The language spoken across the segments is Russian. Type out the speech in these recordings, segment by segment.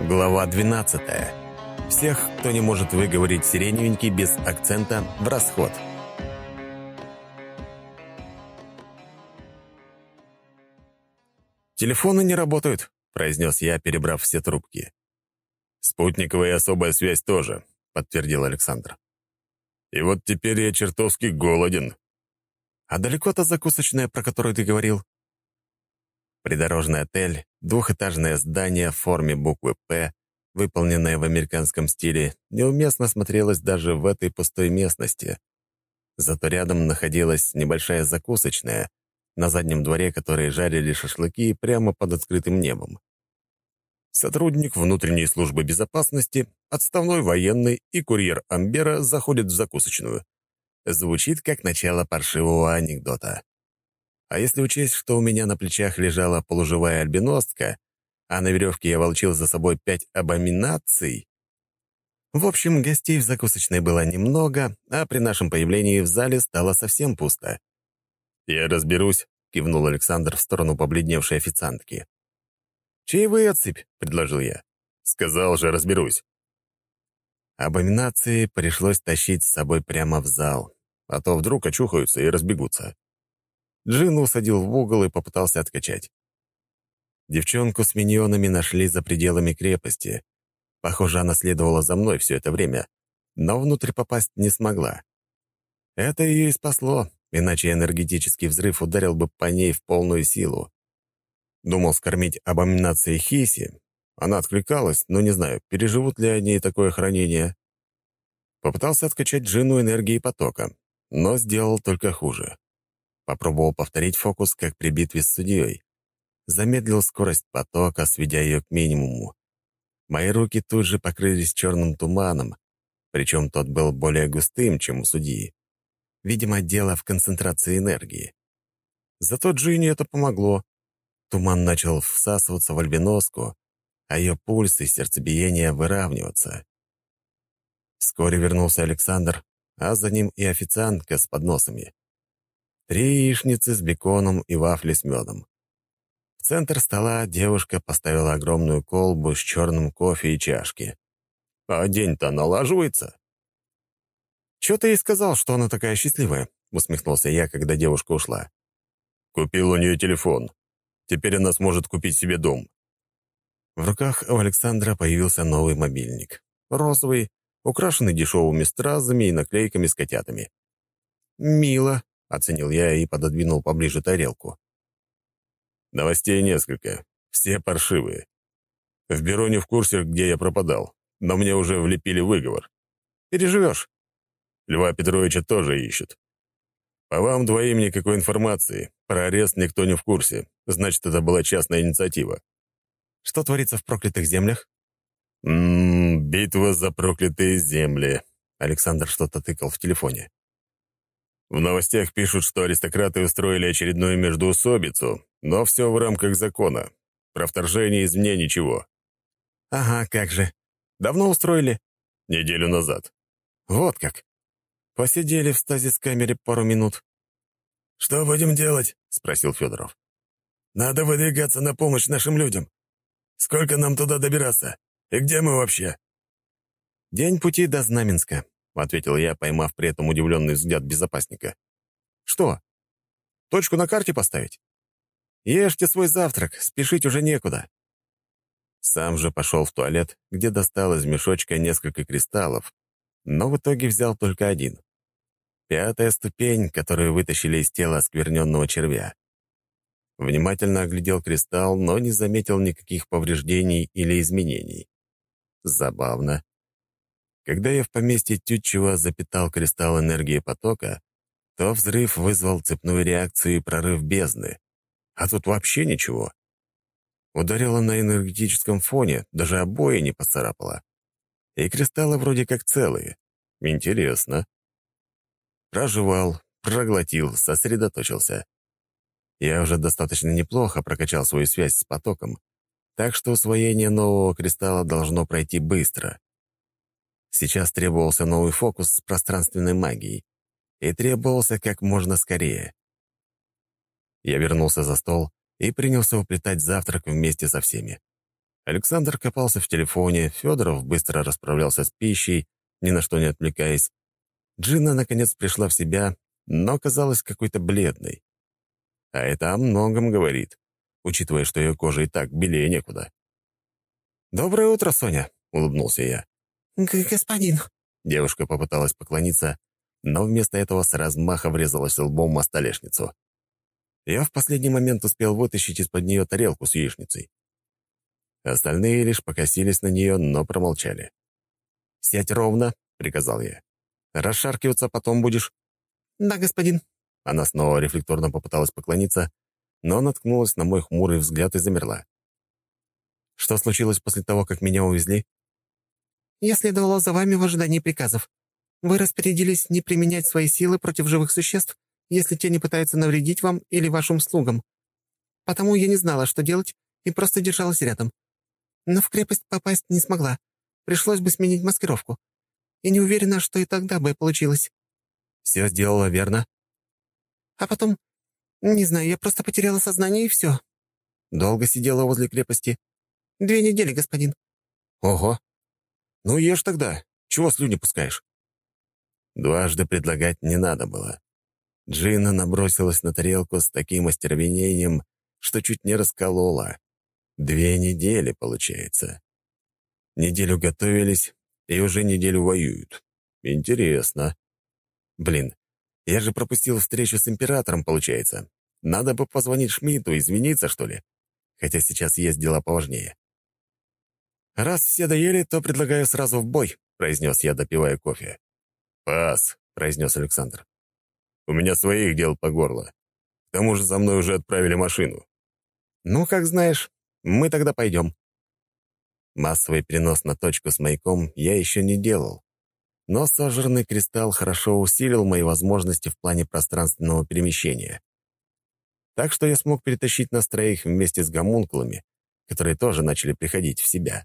Глава 12. Всех, кто не может выговорить сиреневенький без акцента, в расход. «Телефоны не работают», — произнес я, перебрав все трубки. «Спутниковая и особая связь тоже», — подтвердил Александр. «И вот теперь я чертовски голоден». «А далеко-то закусочная, про которую ты говорил?» Придорожный отель, двухэтажное здание в форме буквы «П», выполненное в американском стиле, неуместно смотрелось даже в этой пустой местности. Зато рядом находилась небольшая закусочная, на заднем дворе которой жарили шашлыки прямо под открытым небом. Сотрудник внутренней службы безопасности, отставной военный и курьер Амбера заходят в закусочную. Звучит как начало паршивого анекдота. А если учесть, что у меня на плечах лежала полуживая альбиностка, а на веревке я волчил за собой пять абоминаций... В общем, гостей в закусочной было немного, а при нашем появлении в зале стало совсем пусто. «Я разберусь», — кивнул Александр в сторону побледневшей официантки. «Чаевые отсыпь», — предложил я. «Сказал же, разберусь». Абоминации пришлось тащить с собой прямо в зал, а то вдруг очухаются и разбегутся. Джин усадил в угол и попытался откачать. Девчонку с миньонами нашли за пределами крепости. Похоже, она следовала за мной все это время, но внутрь попасть не смогла. Это ее и спасло, иначе энергетический взрыв ударил бы по ней в полную силу. Думал скормить абоминации Хиси. Она откликалась, но не знаю, переживут ли они такое хранение. Попытался откачать Джину энергии потока, но сделал только хуже. Попробовал повторить фокус, как при битве с судьей. Замедлил скорость потока, сведя ее к минимуму. Мои руки тут же покрылись черным туманом, причем тот был более густым, чем у судьи. Видимо, дело в концентрации энергии. Зато Джинни это помогло. Туман начал всасываться в альбиноску, а ее пульс и сердцебиение выравниваться. Вскоре вернулся Александр, а за ним и официантка с подносами. Три яичницы с беконом и вафли с медом. В центр стола девушка поставила огромную колбу с черным кофе и чашки. «А день-то налаживается?» «Чего ты ей сказал, что она такая счастливая?» — усмехнулся я, когда девушка ушла. «Купил у нее телефон. Теперь она сможет купить себе дом». В руках у Александра появился новый мобильник. Розовый, украшенный дешевыми стразами и наклейками с котятами. «Мило», Оценил я и пододвинул поближе тарелку. Новостей несколько. Все паршивые. В бюро не в курсе, где я пропадал, но мне уже влепили выговор. Переживешь. Льва Петровича тоже ищут. По вам двоим никакой информации. Про арест никто не в курсе. Значит, это была частная инициатива. Что творится в проклятых землях? Ммм, битва за проклятые земли. Александр что-то тыкал в телефоне. В новостях пишут, что аристократы устроили очередную междоусобицу, но все в рамках закона. Про вторжение извне ничего. Ага, как же. Давно устроили? Неделю назад. Вот как. Посидели в стазис-камере пару минут. «Что будем делать?» — спросил Федоров. «Надо выдвигаться на помощь нашим людям. Сколько нам туда добираться? И где мы вообще?» «День пути до Знаменска. — ответил я, поймав при этом удивленный взгляд безопасника. «Что? Точку на карте поставить? Ешьте свой завтрак, спешить уже некуда». Сам же пошел в туалет, где достал из мешочка несколько кристаллов, но в итоге взял только один. Пятая ступень, которую вытащили из тела оскверненного червя. Внимательно оглядел кристалл, но не заметил никаких повреждений или изменений. Забавно. Когда я в поместье Тютчева запитал кристалл энергии потока, то взрыв вызвал цепную реакцию и прорыв бездны. А тут вообще ничего. Ударило на энергетическом фоне, даже обои не поцарапало. И кристаллы вроде как целые. Интересно. Проживал, проглотил, сосредоточился. Я уже достаточно неплохо прокачал свою связь с потоком, так что усвоение нового кристалла должно пройти быстро. Сейчас требовался новый фокус с пространственной магией. И требовался как можно скорее. Я вернулся за стол и принялся уплетать завтрак вместе со всеми. Александр копался в телефоне, Федоров быстро расправлялся с пищей, ни на что не отвлекаясь. Джина, наконец, пришла в себя, но казалась какой-то бледной. А это о многом говорит, учитывая, что ее кожа и так белее некуда. «Доброе утро, Соня», — улыбнулся я. «Господин». Девушка попыталась поклониться, но вместо этого с размаха врезалась лбом о столешницу. Я в последний момент успел вытащить из-под нее тарелку с яичницей. Остальные лишь покосились на нее, но промолчали. «Сядь ровно», — приказал я. «Расшаркиваться потом будешь». «Да, господин». Она снова рефлекторно попыталась поклониться, но наткнулась на мой хмурый взгляд и замерла. «Что случилось после того, как меня увезли?» «Я следовала за вами в ожидании приказов. Вы распорядились не применять свои силы против живых существ, если те не пытаются навредить вам или вашим слугам. Потому я не знала, что делать, и просто держалась рядом. Но в крепость попасть не смогла. Пришлось бы сменить маскировку. И не уверена, что и тогда бы получилось». «Все сделала верно?» «А потом... Не знаю, я просто потеряла сознание, и все». «Долго сидела возле крепости?» «Две недели, господин». «Ого! Ну ешь тогда. Чего слюни пускаешь?» Дважды предлагать не надо было. Джина набросилась на тарелку с таким остервенением, что чуть не расколола. Две недели, получается. Неделю готовились и уже неделю воюют. Интересно. Блин, я же пропустил встречу с императором, получается. Надо бы позвонить Шмидту, извиниться, что ли. Хотя сейчас есть дела поважнее. «Раз все доели, то предлагаю сразу в бой», — произнес я, допивая кофе. «Пас», — произнес Александр. «У меня своих дел по горло. К тому же за мной уже отправили машину». «Ну, как знаешь. Мы тогда пойдем». Массовый перенос на точку с маяком я еще не делал. Но сожранный кристалл хорошо усилил мои возможности в плане пространственного перемещения. Так что я смог перетащить нас троих вместе с гомункулами, которые тоже начали приходить в себя.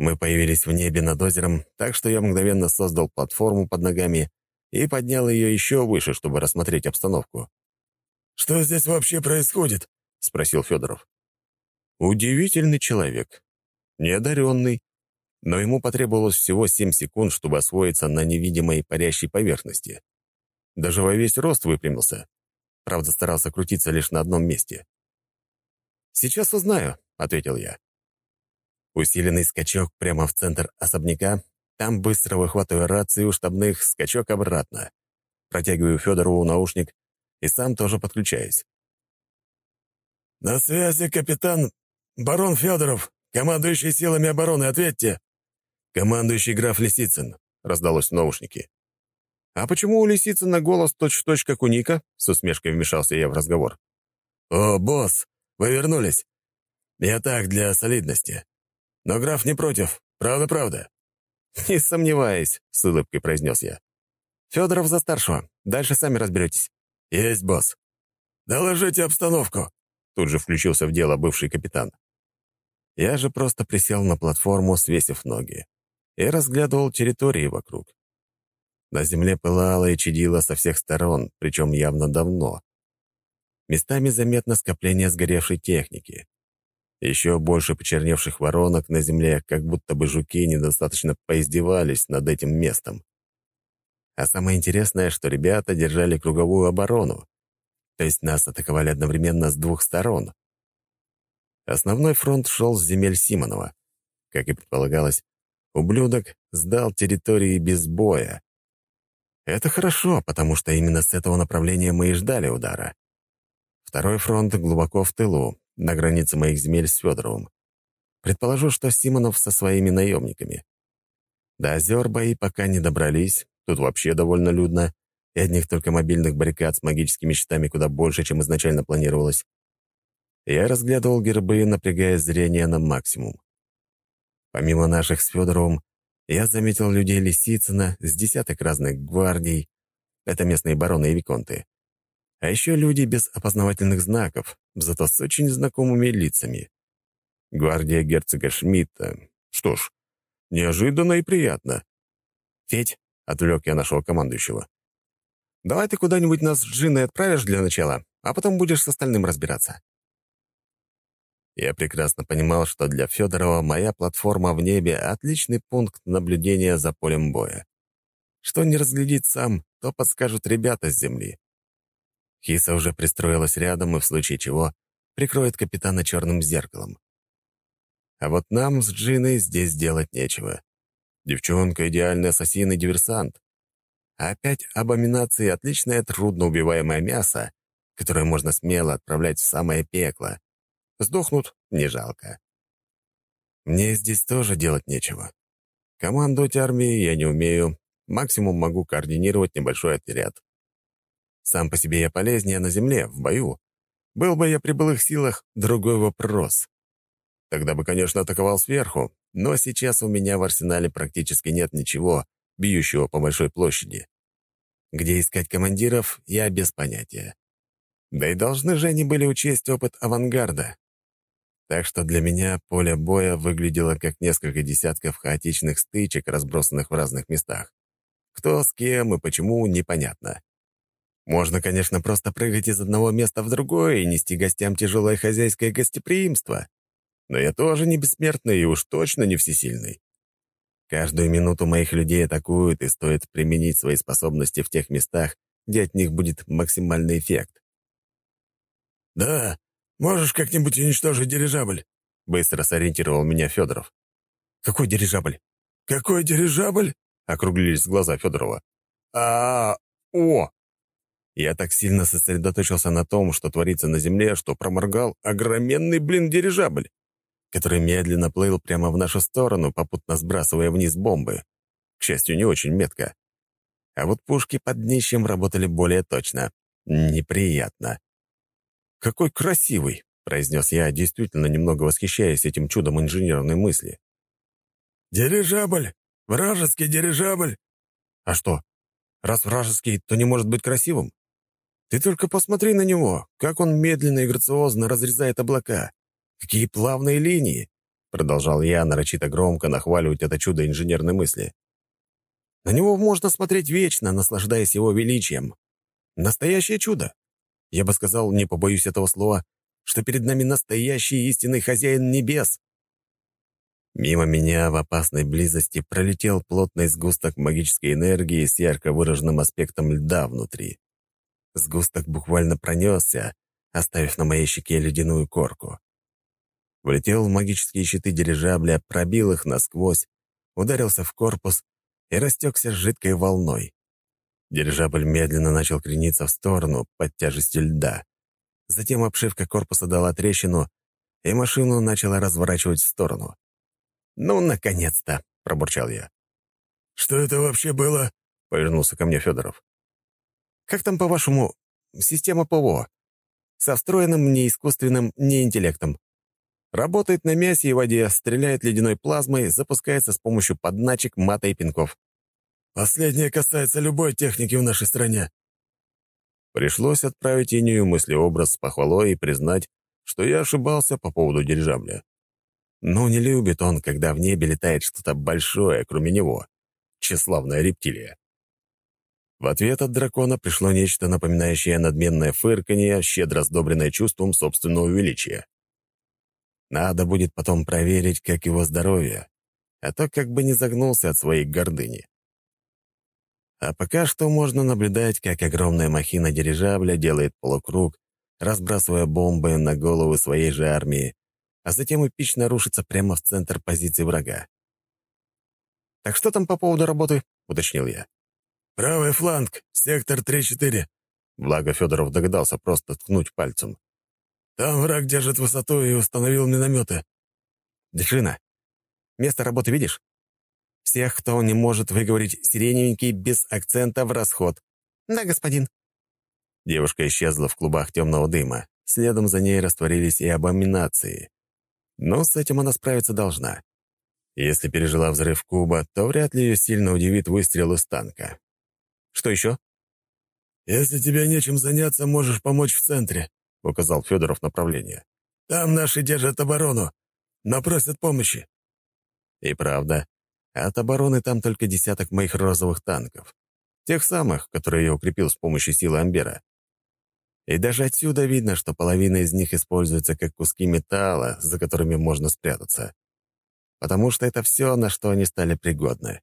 Мы появились в небе над озером, так что я мгновенно создал платформу под ногами и поднял ее еще выше, чтобы рассмотреть обстановку. «Что здесь вообще происходит?» — спросил Федоров. Удивительный человек. Неодаренный, но ему потребовалось всего семь секунд, чтобы освоиться на невидимой парящей поверхности. Даже во весь рост выпрямился. Правда, старался крутиться лишь на одном месте. «Сейчас узнаю», — ответил я. Усиленный скачок прямо в центр особняка. Там быстро выхватываю рацию у штабных, скачок обратно. Протягиваю Федорову наушник и сам тоже подключаюсь. «На связи капитан барон Федоров, командующий силами обороны, ответьте!» «Командующий граф Лисицын», — раздалось в наушнике. «А почему у Лисицына голос точь-в-точь, -точь, как у Ника?» — с усмешкой вмешался я в разговор. «О, босс, вы вернулись. Я так, для солидности. Но граф не против. Правда-правда?» «Не сомневаюсь», — с улыбкой произнес я. «Федоров за старшего. Дальше сами разберетесь». «Есть, босс». «Доложите обстановку», — тут же включился в дело бывший капитан. Я же просто присел на платформу, свесив ноги, и разглядывал территории вокруг. На земле пылало и чадило со всех сторон, причем явно давно. Местами заметно скопление сгоревшей техники. Еще больше почерневших воронок на земле, как будто бы жуки недостаточно поиздевались над этим местом. А самое интересное, что ребята держали круговую оборону, то есть нас атаковали одновременно с двух сторон. Основной фронт шел с земель Симонова. Как и предполагалось, ублюдок сдал территории без боя. Это хорошо, потому что именно с этого направления мы и ждали удара. Второй фронт глубоко в тылу, на границе моих земель с Федоровым. Предположу, что Симонов со своими наемниками. До озер бои пока не добрались, тут вообще довольно людно, и одних только мобильных баррикад с магическими щитами куда больше, чем изначально планировалось. Я разглядывал гербы, напрягая зрение на максимум. Помимо наших с Федоровым, я заметил людей Лисицына с десяток разных гвардий, это местные бароны и виконты, а еще люди без опознавательных знаков, зато с очень знакомыми лицами. Гвардия герцога Шмидта. Что ж, неожиданно и приятно. «Федь», — отвлек я нашего командующего, «давай ты куда-нибудь нас с Джиной отправишь для начала, а потом будешь с остальным разбираться». Я прекрасно понимал, что для Федорова моя платформа в небе — отличный пункт наблюдения за полем боя. Что не разглядит сам, то подскажут ребята с земли. Хиса уже пристроилась рядом и в случае чего прикроет капитана черным зеркалом. А вот нам с Джиной здесь делать нечего. Девчонка — идеальный ассасин и диверсант. А опять абоминации — отличное трудноубиваемое мясо, которое можно смело отправлять в самое пекло. Сдохнут — не жалко. Мне здесь тоже делать нечего. Командовать армией я не умею, максимум могу координировать небольшой отряд. Сам по себе я полезнее на земле, в бою. Был бы я при былых силах, другой вопрос. Тогда бы, конечно, атаковал сверху, но сейчас у меня в арсенале практически нет ничего, бьющего по большой площади. Где искать командиров, я без понятия. Да и должны же они были учесть опыт авангарда. Так что для меня поле боя выглядело как несколько десятков хаотичных стычек, разбросанных в разных местах. Кто с кем и почему, непонятно. Можно, конечно, просто прыгать из одного места в другое и нести гостям тяжелое хозяйское гостеприимство. Но я тоже не бессмертный и уж точно не всесильный. Каждую минуту моих людей атакуют, и стоит применить свои способности в тех местах, где от них будет максимальный эффект. «Да, можешь как-нибудь уничтожить дирижабль?» — быстро сориентировал меня Федоров. «Какой дирижабль?» «Какой дирижабль?» — округлились глаза Федорова. а О!» Я так сильно сосредоточился на том, что творится на земле, что проморгал огроменный, блин, дирижабль который медленно плыл прямо в нашу сторону, попутно сбрасывая вниз бомбы. К счастью, не очень метко. А вот пушки под днищем работали более точно. Неприятно. «Какой красивый!» — произнес я, действительно немного восхищаясь этим чудом инженерной мысли. «Дирижабль! Вражеский дирижабль!» «А что, раз вражеский, то не может быть красивым? Ты только посмотри на него, как он медленно и грациозно разрезает облака. Какие плавные линии!» Продолжал я нарочито громко нахваливать это чудо инженерной мысли. «На него можно смотреть вечно, наслаждаясь его величием. Настоящее чудо! Я бы сказал, не побоюсь этого слова, что перед нами настоящий истинный хозяин небес!» Мимо меня в опасной близости пролетел плотный сгусток магической энергии с ярко выраженным аспектом льда внутри. Сгусток буквально пронесся, оставив на моей щеке ледяную корку влетел в магические щиты дирижабля, пробил их насквозь, ударился в корпус и растекся жидкой волной. Дирижабль медленно начал крениться в сторону под тяжестью льда. Затем обшивка корпуса дала трещину, и машину начала разворачивать в сторону. «Ну, наконец-то!» — пробурчал я. «Что это вообще было?» — повернулся ко мне Федоров. «Как там, по-вашему, система ПВО? Со встроенным неискусственным неинтеллектом. Работает на мясе и воде, стреляет ледяной плазмой, запускается с помощью подначек, мата и пинков. Последнее касается любой техники в нашей стране. Пришлось отправить Инию мыслеобраз с похвалой и признать, что я ошибался по поводу дирижабля. Но не любит он, когда в небе летает что-то большое, кроме него. Тщеславная рептилия. В ответ от дракона пришло нечто напоминающее надменное фырканье, щедро сдобренное чувством собственного величия. Надо будет потом проверить, как его здоровье, а то как бы не загнулся от своей гордыни. А пока что можно наблюдать, как огромная махина дирижабля делает полукруг, разбрасывая бомбы на головы своей же армии, а затем эпично рушится прямо в центр позиции врага. «Так что там по поводу работы?» — уточнил я. «Правый фланг, сектор 3-4». Благо Федоров догадался просто ткнуть пальцем. Там враг держит высоту и установил минометы. Дешина, место работы видишь? Всех, кто не может выговорить сиреневенький без акцента в расход. Да, господин. Девушка исчезла в клубах темного дыма. Следом за ней растворились и абоминации. Но с этим она справиться должна. Если пережила взрыв куба, то вряд ли ее сильно удивит выстрел из танка. Что еще? «Если тебе нечем заняться, можешь помочь в центре», — указал Федоров направление. «Там наши держат оборону, но просят помощи». И правда, от обороны там только десяток моих розовых танков. Тех самых, которые я укрепил с помощью силы Амбера. И даже отсюда видно, что половина из них используется как куски металла, за которыми можно спрятаться. Потому что это все, на что они стали пригодны.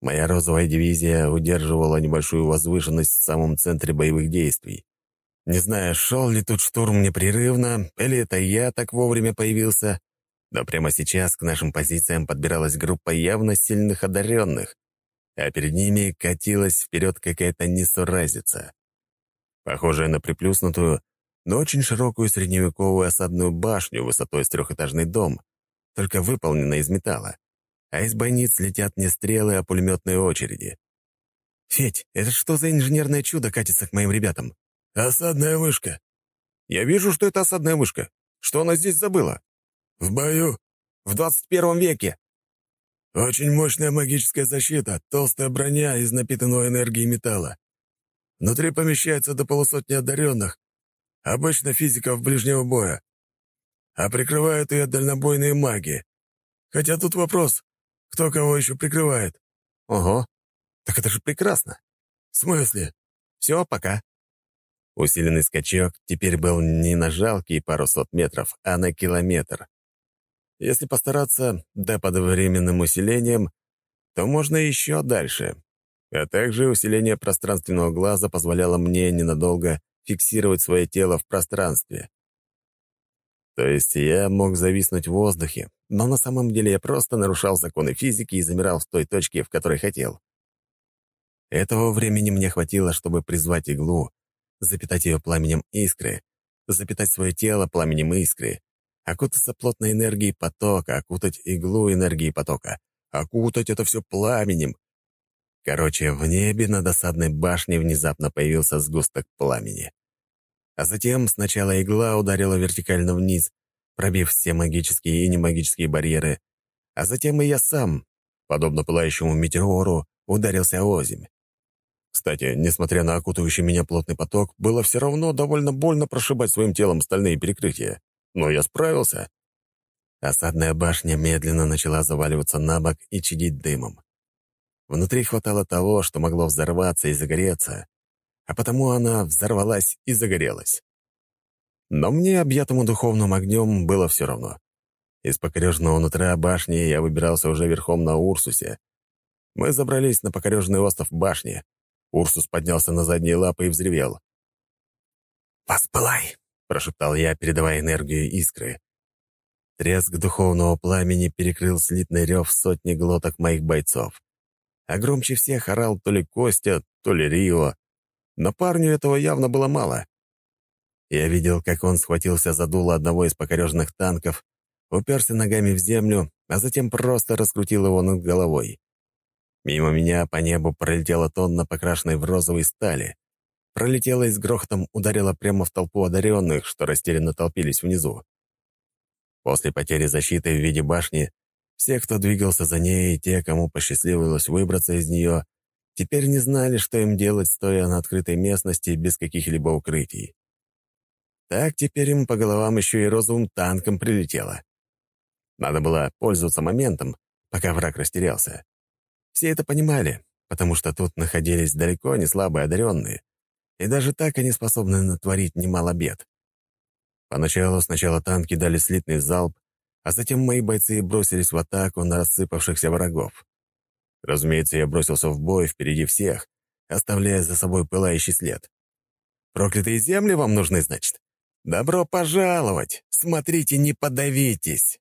Моя розовая дивизия удерживала небольшую возвышенность в самом центре боевых действий. Не знаю, шел ли тут штурм непрерывно, или это я так вовремя появился, но прямо сейчас к нашим позициям подбиралась группа явно сильных одаренных, а перед ними катилась вперед какая-то несуразица. Похожая на приплюснутую, но очень широкую средневековую осадную башню высотой с трехэтажный дом, только выполненная из металла а из бойниц летят не стрелы, а пулеметные очереди. «Федь, это что за инженерное чудо катится к моим ребятам?» «Осадная вышка». «Я вижу, что это осадная вышка. Что она здесь забыла?» «В бою». «В двадцать первом веке». «Очень мощная магическая защита, толстая броня из напитанного энергией металла. Внутри помещается до полусотни одаренных, обычно физиков ближнего боя. А прикрывают ее дальнобойные маги. Хотя тут вопрос, кто кого еще прикрывает? Ого, так это же прекрасно. В смысле? Все, пока. Усиленный скачок теперь был не на жалкие пару сот метров, а на километр. Если постараться, да под временным усилением, то можно еще дальше. А также усиление пространственного глаза позволяло мне ненадолго фиксировать свое тело в пространстве. То есть я мог зависнуть в воздухе, но на самом деле я просто нарушал законы физики и замирал в той точке, в которой хотел. Этого времени мне хватило, чтобы призвать иглу, запитать ее пламенем искры, запитать свое тело пламенем искры, окутаться плотной энергией потока, окутать иглу энергией потока, окутать это все пламенем. Короче, в небе над осадной башней внезапно появился сгусток пламени. А затем сначала игла ударила вертикально вниз, пробив все магические и немагические барьеры, а затем и я сам, подобно пылающему метеору, ударился о озимь. Кстати, несмотря на окутывающий меня плотный поток, было все равно довольно больно прошибать своим телом стальные перекрытия. Но я справился. Осадная башня медленно начала заваливаться на бок и чадить дымом. Внутри хватало того, что могло взорваться и загореться, а потому она взорвалась и загорелась. Но мне, объятому духовным огнем, было все равно. Из покорежного нутра башни я выбирался уже верхом на Урсусе. Мы забрались на покорежный остров башни. Урсус поднялся на задние лапы и взревел. «Воспылай!» — прошептал я, передавая энергию искры. Треск духовного пламени перекрыл слитный рев сотни глоток моих бойцов. А громче всех орал то ли Костя, то ли Рио. Но парню этого явно было мало. Я видел, как он схватился за дуло одного из покореженных танков, уперся ногами в землю, а затем просто раскрутил его над головой. Мимо меня по небу пролетела тонна, покрашенной в розовой стали. Пролетела и с грохотом ударила прямо в толпу одаренных, что растерянно толпились внизу. После потери защиты в виде башни, все, кто двигался за ней, и те, кому посчастливилось выбраться из нее, теперь не знали, что им делать, стоя на открытой местности без каких-либо укрытий. Так теперь им по головам еще и розовым танком прилетело. Надо было пользоваться моментом, пока враг растерялся. Все это понимали, потому что тут находились далеко не слабые одаренные, и даже так они способны натворить немало бед. Поначалу сначала танки дали слитный залп, а затем мои бойцы бросились в атаку на рассыпавшихся врагов. Разумеется, я бросился в бой впереди всех, оставляя за собой пылающий след. «Проклятые земли вам нужны, значит?» «Добро пожаловать! Смотрите, не подавитесь!»